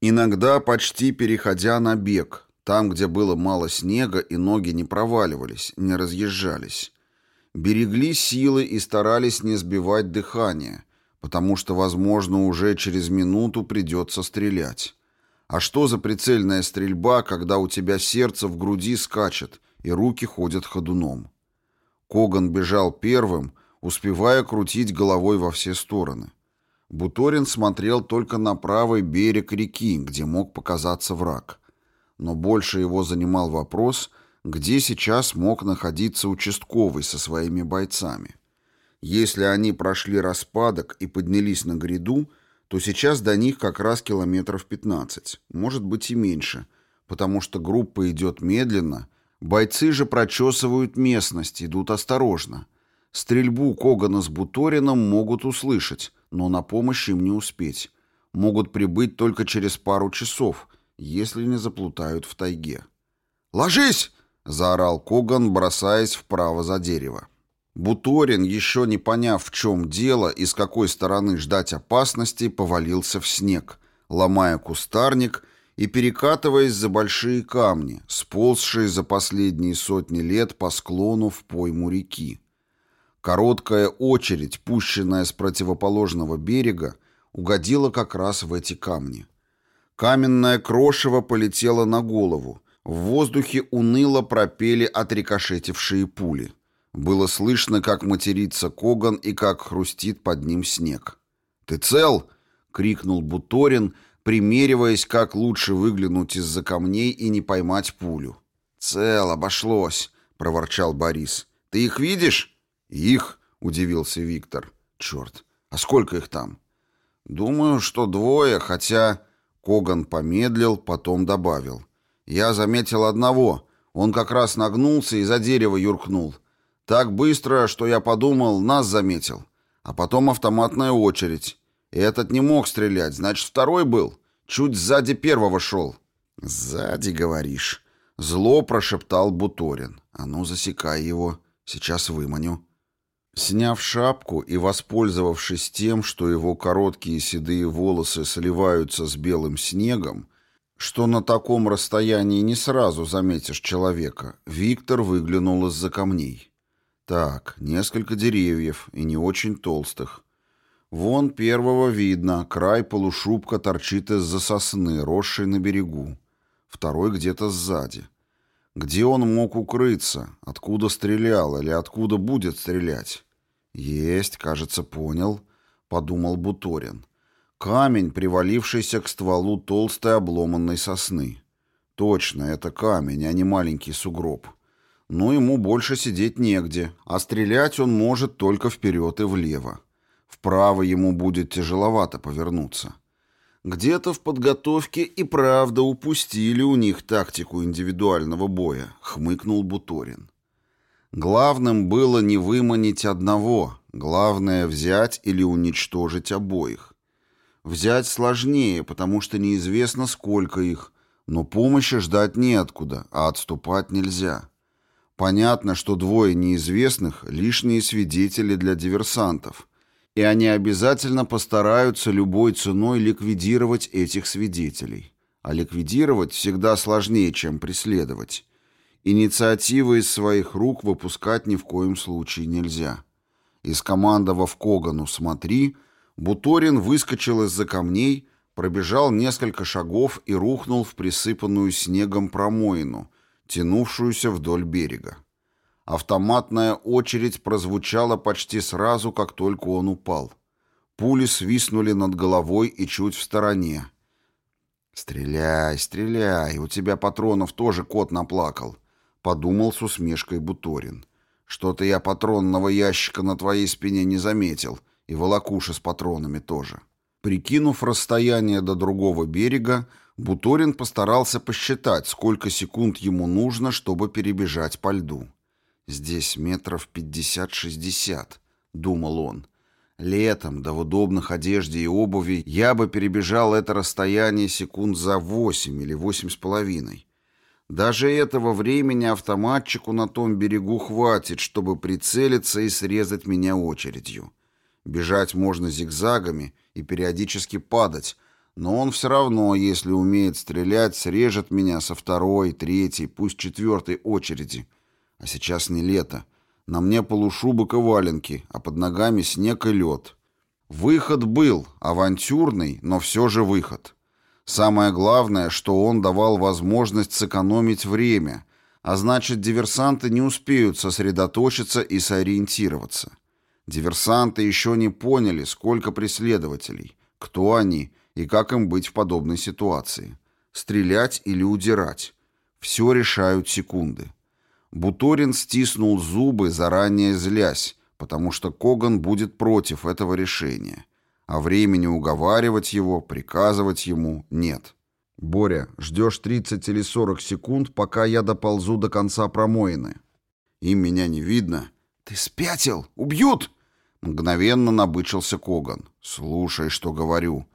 Иногда почти переходя на бег, там, где было мало снега и ноги не проваливались, не разъезжались. Берегли силы и старались не сбивать дыхание, потому что, возможно, уже через минуту придется стрелять. А что за прицельная стрельба, когда у тебя сердце в груди скачет и руки ходят ходуном? Коган бежал первым, успевая крутить головой во все стороны. Буторин смотрел только на правый берег реки, где мог показаться враг. Но больше его занимал вопрос, где сейчас мог находиться участковый со своими бойцами. Если они прошли распадок и поднялись на гряду, то сейчас до них как раз километров 15, может быть и меньше, потому что группа идет медленно, бойцы же прочесывают местность, идут осторожно. Стрельбу Когана с Буторином могут услышать, но на помощь им не успеть. Могут прибыть только через пару часов, если не заплутают в тайге. «Ложись!» — заорал Коган, бросаясь вправо за дерево. Буторин, еще не поняв, в чем дело и с какой стороны ждать опасности, повалился в снег, ломая кустарник и перекатываясь за большие камни, сползшие за последние сотни лет по склону в пойму реки. Короткая очередь, пущенная с противоположного берега, угодила как раз в эти камни. Каменное крошево полетело на голову. В воздухе уныло пропели отрикошетившие пули. Было слышно, как матерится Коган и как хрустит под ним снег. «Ты цел?» — крикнул Буторин, примериваясь, как лучше выглянуть из-за камней и не поймать пулю. «Цел, обошлось», — проворчал Борис. «Ты их видишь?» «Их?» — удивился Виктор. «Черт, а сколько их там?» «Думаю, что двое, хотя...» Коган помедлил, потом добавил. «Я заметил одного. Он как раз нагнулся и за дерево юркнул. Так быстро, что я подумал, нас заметил. А потом автоматная очередь. И этот не мог стрелять, значит, второй был. Чуть сзади первого шел». «Сзади, говоришь?» Зло прошептал Буторин. «А ну, засекай его. Сейчас выманю». Сняв шапку и воспользовавшись тем, что его короткие седые волосы сливаются с белым снегом, что на таком расстоянии не сразу заметишь человека, Виктор выглянул из-за камней. Так, несколько деревьев, и не очень толстых. Вон первого видно, край полушубка торчит из-за сосны, росшей на берегу. Второй где-то сзади. Где он мог укрыться? Откуда стрелял или откуда будет стрелять? «Есть, кажется, понял», — подумал Буторин. «Камень, привалившийся к стволу толстой обломанной сосны. Точно, это камень, а не маленький сугроб. Но ему больше сидеть негде, а стрелять он может только вперед и влево. Вправо ему будет тяжеловато повернуться». Где-то в подготовке и правда упустили у них тактику индивидуального боя, хмыкнул Буторин. Главным было не выманить одного, главное взять или уничтожить обоих. Взять сложнее, потому что неизвестно, сколько их, но помощи ждать неоткуда, а отступать нельзя. Понятно, что двое неизвестных – лишние свидетели для диверсантов, и они обязательно постараются любой ценой ликвидировать этих свидетелей. А ликвидировать всегда сложнее, чем преследовать. Инициативы из своих рук выпускать ни в коем случае нельзя. Из командовав Когану «Смотри», Буторин выскочил из-за камней, пробежал несколько шагов и рухнул в присыпанную снегом промоину, тянувшуюся вдоль берега. Автоматная очередь прозвучала почти сразу, как только он упал. Пули свистнули над головой и чуть в стороне. «Стреляй, стреляй, у тебя патронов тоже кот наплакал», подумал с усмешкой Буторин. Что-то я патронного ящика на твоей спине не заметил, и волокуши с патронами тоже. Прикинув расстояние до другого берега, Буторин постарался посчитать, сколько секунд ему нужно, чтобы перебежать по льду. «Здесь метров пятьдесят-шестьдесят», — думал он. «Летом, да в удобных одежде и обуви, я бы перебежал это расстояние секунд за восемь или восемь с половиной. Даже этого времени автоматчику на том берегу хватит, чтобы прицелиться и срезать меня очередью. Бежать можно зигзагами и периодически падать, но он все равно, если умеет стрелять, срежет меня со второй, третьей, пусть четвертой очереди. А сейчас не лето. На мне полушубок и валенки, а под ногами снег и лед. Выход был, авантюрный, но все же выход. Самое главное, что он давал возможность сэкономить время, а значит, диверсанты не успеют сосредоточиться и сориентироваться. Диверсанты еще не поняли, сколько преследователей, кто они и как им быть в подобной ситуации. Стрелять или удирать. Все решают секунды. Буторин стиснул зубы, заранее злясь, потому что Коган будет против этого решения. А времени уговаривать его, приказывать ему нет. «Боря, ждешь 30 или 40 секунд, пока я доползу до конца промоины. Им меня не видно». «Ты спятил? Убьют!» Мгновенно набычился Коган. «Слушай, что говорю.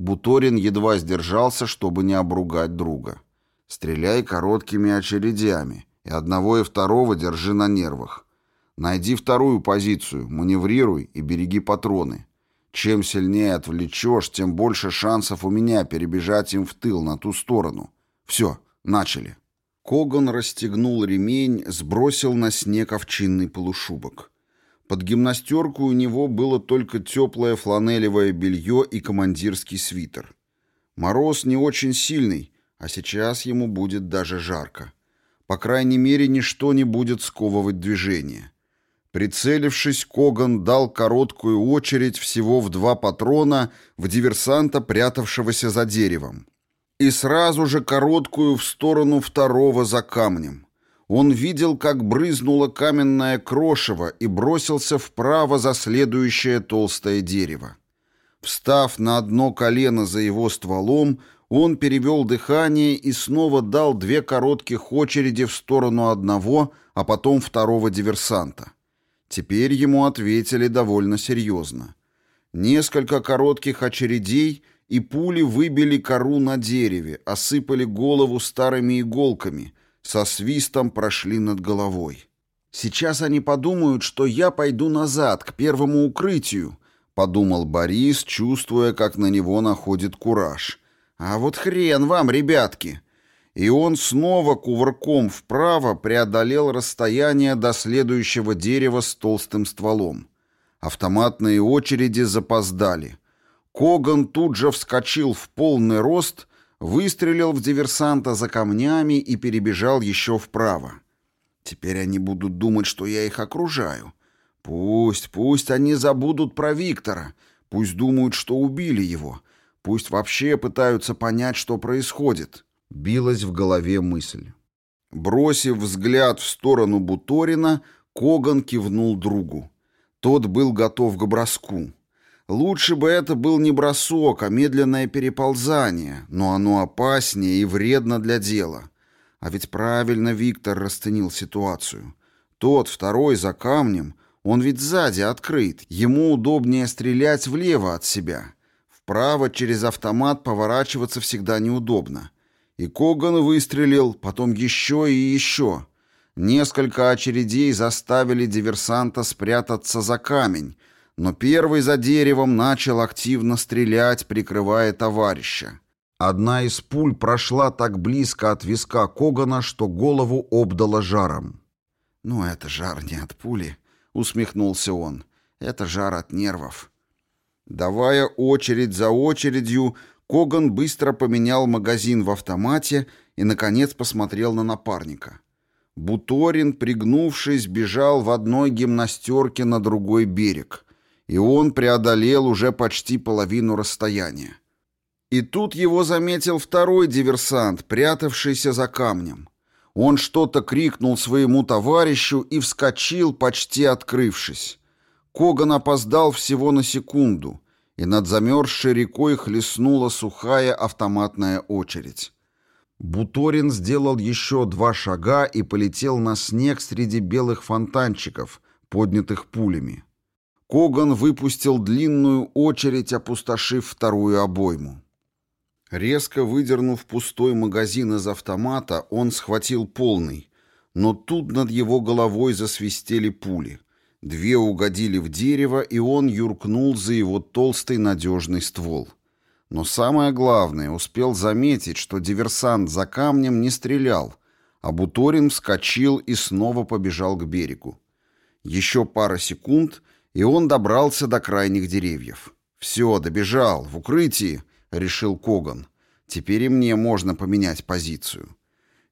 Буторин едва сдержался, чтобы не обругать друга. «Стреляй короткими очередями, и одного и второго держи на нервах. Найди вторую позицию, маневрируй и береги патроны. Чем сильнее отвлечешь, тем больше шансов у меня перебежать им в тыл на ту сторону. Все, начали». Коган расстегнул ремень, сбросил на снег овчинный полушубок. Под гимнастерку у него было только теплое фланелевое белье и командирский свитер. Мороз не очень сильный, а сейчас ему будет даже жарко. По крайней мере, ничто не будет сковывать движение. Прицелившись, Коган дал короткую очередь всего в два патрона в диверсанта, прятавшегося за деревом. И сразу же короткую в сторону второго за камнем. Он видел, как брызнуло каменное крошево и бросился вправо за следующее толстое дерево. Встав на одно колено за его стволом, он перевел дыхание и снова дал две коротких очереди в сторону одного, а потом второго диверсанта. Теперь ему ответили довольно серьезно. Несколько коротких очередей, и пули выбили кору на дереве, осыпали голову старыми иголками — со свистом прошли над головой. «Сейчас они подумают, что я пойду назад, к первому укрытию», — подумал Борис, чувствуя, как на него находит кураж. «А вот хрен вам, ребятки!» И он снова кувырком вправо преодолел расстояние до следующего дерева с толстым стволом. Автоматные очереди запоздали. Коган тут же вскочил в полный рост выстрелил в диверсанта за камнями и перебежал еще вправо. Теперь они будут думать, что я их окружаю. Пусть, пусть они забудут про Виктора, пусть думают, что убили его, пусть вообще пытаются понять, что происходит. Билась в голове мысль. Бросив взгляд в сторону Буторина, Коган кивнул другу. Тот был готов к броску. Лучше бы это был не бросок, а медленное переползание, но оно опаснее и вредно для дела. А ведь правильно Виктор расценил ситуацию. Тот, второй, за камнем, он ведь сзади открыт, ему удобнее стрелять влево от себя. Вправо через автомат поворачиваться всегда неудобно. И Коган выстрелил, потом еще и еще. Несколько очередей заставили диверсанта спрятаться за камень, но первый за деревом начал активно стрелять, прикрывая товарища. Одна из пуль прошла так близко от виска Когана, что голову обдала жаром. «Ну, это жар не от пули», — усмехнулся он. «Это жар от нервов». Давая очередь за очередью, Коган быстро поменял магазин в автомате и, наконец, посмотрел на напарника. Буторин, пригнувшись, бежал в одной гимнастерке на другой берег — и он преодолел уже почти половину расстояния. И тут его заметил второй диверсант, прятавшийся за камнем. Он что-то крикнул своему товарищу и вскочил, почти открывшись. Коган опоздал всего на секунду, и над замерзшей рекой хлестнула сухая автоматная очередь. Буторин сделал еще два шага и полетел на снег среди белых фонтанчиков, поднятых пулями. Коган выпустил длинную очередь, опустошив вторую обойму. Резко выдернув пустой магазин из автомата, он схватил полный, но тут над его головой засвистели пули. Две угодили в дерево, и он юркнул за его толстый надежный ствол. Но самое главное, успел заметить, что диверсант за камнем не стрелял, а Буторин вскочил и снова побежал к берегу. Еще пара секунд, и он добрался до крайних деревьев. «Все, добежал, в укрытии», — решил Коган. «Теперь и мне можно поменять позицию».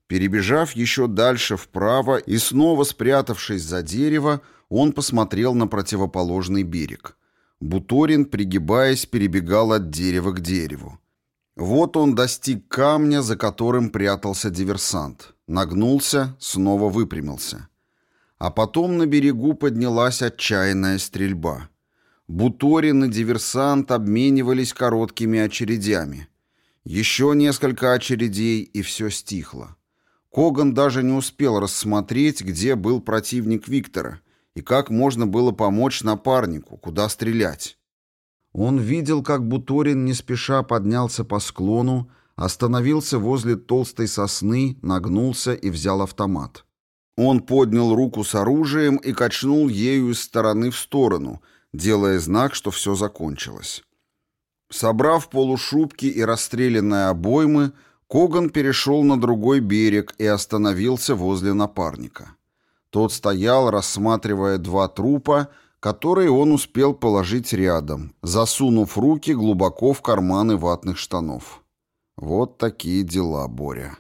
Перебежав еще дальше вправо и снова спрятавшись за дерево, он посмотрел на противоположный берег. Буторин, пригибаясь, перебегал от дерева к дереву. Вот он достиг камня, за которым прятался диверсант. Нагнулся, снова выпрямился. А потом на берегу поднялась отчаянная стрельба. Буторин и диверсант обменивались короткими очередями. Еще несколько очередей, и все стихло. Коган даже не успел рассмотреть, где был противник Виктора и как можно было помочь напарнику, куда стрелять. Он видел, как Буторин не спеша поднялся по склону, остановился возле толстой сосны, нагнулся и взял автомат. Он поднял руку с оружием и качнул ею из стороны в сторону, делая знак, что все закончилось. Собрав полушубки и расстрелянные обоймы, Коган перешел на другой берег и остановился возле напарника. Тот стоял, рассматривая два трупа, которые он успел положить рядом, засунув руки глубоко в карманы ватных штанов. Вот такие дела, Боря.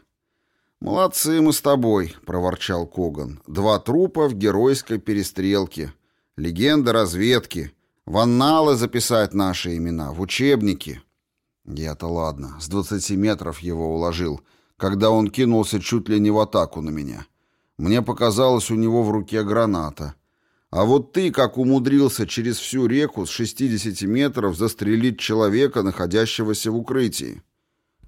«Молодцы мы с тобой», — проворчал Коган. «Два трупа в геройской перестрелке. Легенда разведки. В анналы записать наши имена, в учебники». Я-то ладно, с двадцати метров его уложил, когда он кинулся чуть ли не в атаку на меня. Мне показалось, у него в руке граната. А вот ты как умудрился через всю реку с 60 метров застрелить человека, находящегося в укрытии?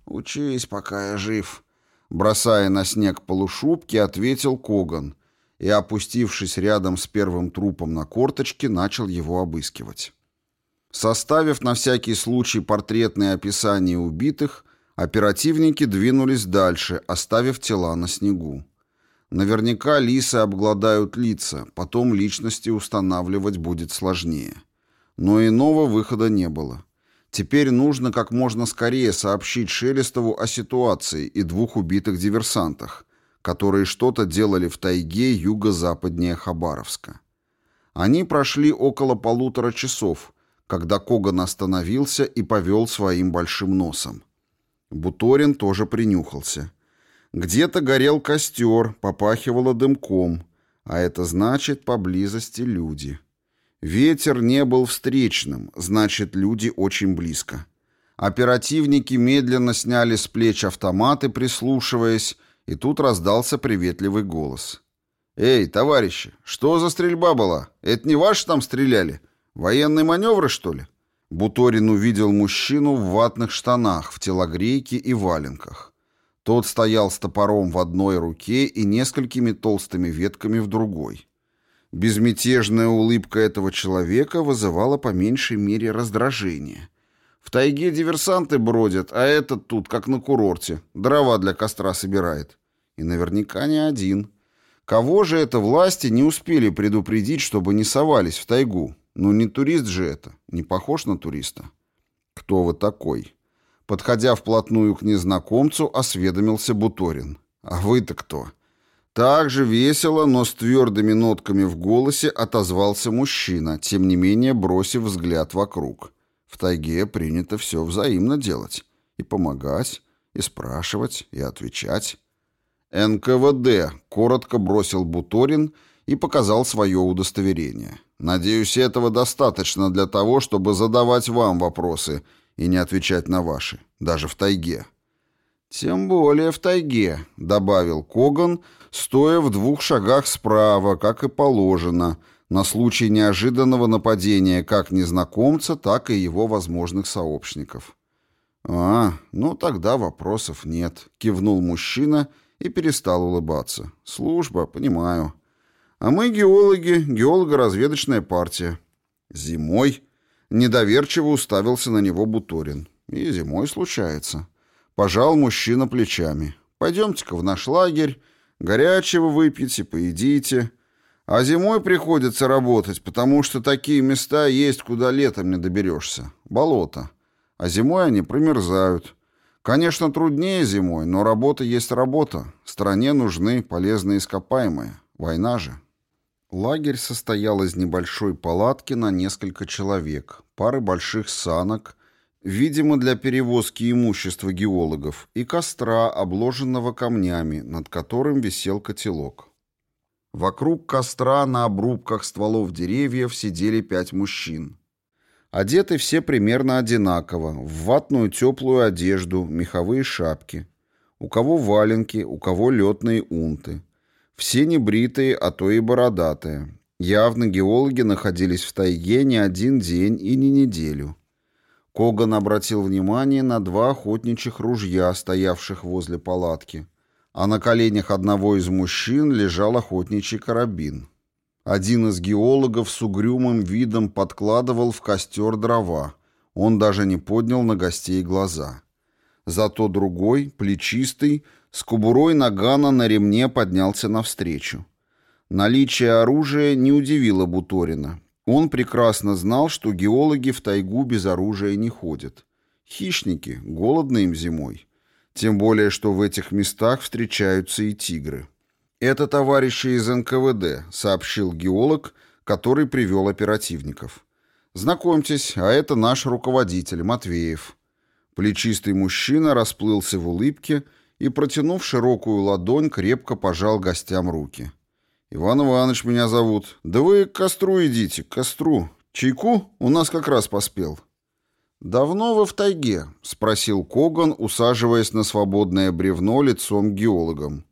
Учись, пока я жив. Бросая на снег полушубки, ответил Коган и, опустившись рядом с первым трупом на корточки, начал его обыскивать. Составив на всякий случай портретные описания убитых, оперативники двинулись дальше, оставив тела на снегу. Наверняка лисы обгладают лица, потом личности устанавливать будет сложнее. Но иного выхода не было. Теперь нужно как можно скорее сообщить Шелестову о ситуации и двух убитых диверсантах, которые что-то делали в тайге юго-западнее Хабаровска. Они прошли около полутора часов, когда Коган остановился и повел своим большим носом. Буторин тоже принюхался. Где-то горел костер, попахивало дымком, а это значит поблизости люди. Ветер не был встречным, значит, люди очень близко. Оперативники медленно сняли с плеч автоматы, прислушиваясь, и тут раздался приветливый голос. «Эй, товарищи, что за стрельба была? Это не ваши там стреляли? Военные маневры, что ли?» Буторин увидел мужчину в ватных штанах, в телогрейке и валенках. Тот стоял с топором в одной руке и несколькими толстыми ветками в другой. Безмятежная улыбка этого человека вызывала по меньшей мере раздражение. В тайге диверсанты бродят, а этот тут, как на курорте, дрова для костра собирает. И наверняка не один. Кого же это власти не успели предупредить, чтобы не совались в тайгу? Ну не турист же это, не похож на туриста. Кто вы такой? Подходя вплотную к незнакомцу, осведомился Буторин. А вы-то кто? Так же весело, но с твердыми нотками в голосе отозвался мужчина, тем не менее бросив взгляд вокруг. В тайге принято все взаимно делать. И помогать, и спрашивать, и отвечать. «НКВД», — коротко бросил Буторин и показал свое удостоверение. «Надеюсь, этого достаточно для того, чтобы задавать вам вопросы и не отвечать на ваши, даже в тайге». «Тем более в тайге», — добавил Коган, стоя в двух шагах справа, как и положено, на случай неожиданного нападения как незнакомца, так и его возможных сообщников. «А, ну тогда вопросов нет», — кивнул мужчина и перестал улыбаться. «Служба, понимаю. А мы геологи, геолого-разведочная партия». «Зимой?» — недоверчиво уставился на него Буторин. «И зимой случается». Пожал мужчина плечами. «Пойдемте-ка в наш лагерь, горячего выпьете, поедите». А зимой приходится работать, потому что такие места есть, куда летом не доберешься. Болото. А зимой они промерзают. Конечно, труднее зимой, но работа есть работа. Стране нужны полезные ископаемые. Война же. Лагерь состоял из небольшой палатки на несколько человек, пары больших санок, видимо, для перевозки имущества геологов, и костра, обложенного камнями, над которым висел котелок. Вокруг костра на обрубках стволов деревьев сидели пять мужчин. Одеты все примерно одинаково, в ватную теплую одежду, меховые шапки. У кого валенки, у кого летные унты. Все небритые, а то и бородатые. Явно геологи находились в тайге не один день и не неделю. Коган обратил внимание на два охотничьих ружья, стоявших возле палатки, а на коленях одного из мужчин лежал охотничий карабин. Один из геологов с угрюмым видом подкладывал в костер дрова. Он даже не поднял на гостей глаза. Зато другой, плечистый, с кубурой нагана на ремне поднялся навстречу. Наличие оружия не удивило Буторина. Он прекрасно знал, что геологи в тайгу без оружия не ходят. Хищники, голодны им зимой. Тем более, что в этих местах встречаются и тигры. «Это товарищи из НКВД», — сообщил геолог, который привел оперативников. «Знакомьтесь, а это наш руководитель, Матвеев». Плечистый мужчина расплылся в улыбке и, протянув широкую ладонь, крепко пожал гостям руки. «Иван Иванович меня зовут. Да вы к костру идите, к костру. Чайку у нас как раз поспел». «Давно вы в тайге?» — спросил Коган, усаживаясь на свободное бревно лицом к геологам.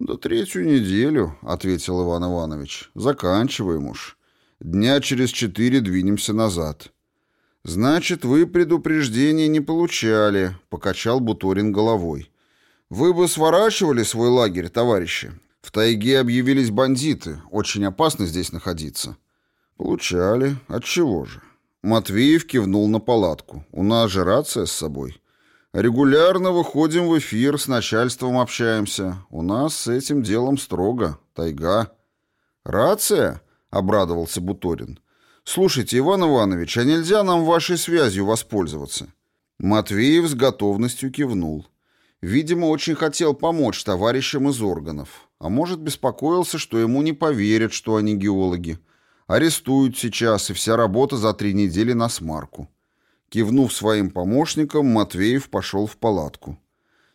«Да третью неделю», — ответил Иван Иванович. «Заканчиваем уж. Дня через четыре двинемся назад». «Значит, вы предупреждения не получали», — покачал Буторин головой. «Вы бы сворачивали свой лагерь, товарищи. В тайге объявились бандиты. Очень опасно здесь находиться». «Получали. Отчего же?» Матвеев кивнул на палатку. «У нас же рация с собой». Регулярно выходим в эфир, с начальством общаемся. У нас с этим делом строго. Тайга. Рация? Обрадовался Буторин. Слушайте, Иван Иванович, а нельзя нам вашей связью воспользоваться? Матвеев с готовностью кивнул. Видимо, очень хотел помочь товарищам из органов. А может, беспокоился, что ему не поверят, что они геологи. Арестуют сейчас, и вся работа за три недели на смарку. Кивнув своим помощникам, Матвеев пошел в палатку.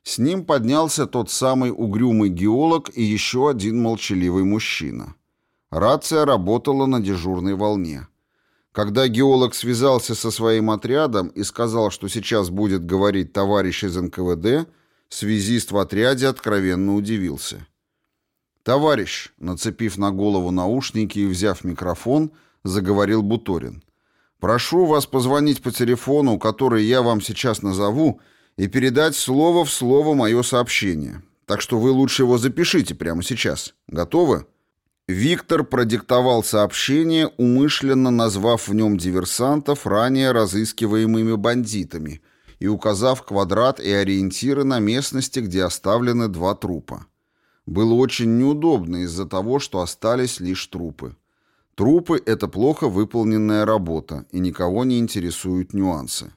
С ним поднялся тот самый угрюмый геолог и еще один молчаливый мужчина. Рация работала на дежурной волне. Когда геолог связался со своим отрядом и сказал, что сейчас будет говорить товарищ из НКВД, связист в отряде откровенно удивился. «Товарищ», нацепив на голову наушники и взяв микрофон, заговорил Буторин. Прошу вас позвонить по телефону, который я вам сейчас назову, и передать слово в слово мое сообщение. Так что вы лучше его запишите прямо сейчас. Готовы?» Виктор продиктовал сообщение, умышленно назвав в нем диверсантов, ранее разыскиваемыми бандитами, и указав квадрат и ориентиры на местности, где оставлены два трупа. Было очень неудобно из-за того, что остались лишь трупы. Трупы — это плохо выполненная работа, и никого не интересуют нюансы.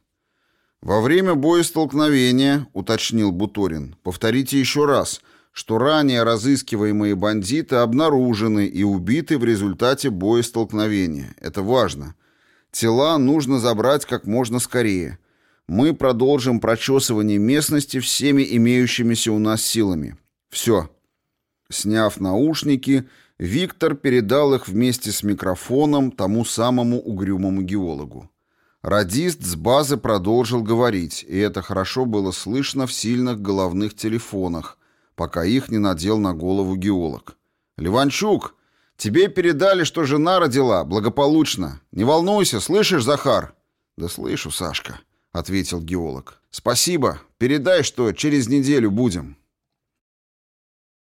«Во время боестолкновения», — уточнил Буторин, — «повторите еще раз, что ранее разыскиваемые бандиты обнаружены и убиты в результате боестолкновения. Это важно. Тела нужно забрать как можно скорее. Мы продолжим прочесывание местности всеми имеющимися у нас силами. Все». Сняв наушники, Виктор передал их вместе с микрофоном тому самому угрюмому геологу. Радист с базы продолжил говорить, и это хорошо было слышно в сильных головных телефонах, пока их не надел на голову геолог. «Ливанчук, Тебе передали, что жена родила благополучно. Не волнуйся, слышишь, Захар?» «Да слышу, Сашка», — ответил геолог. «Спасибо. Передай, что через неделю будем».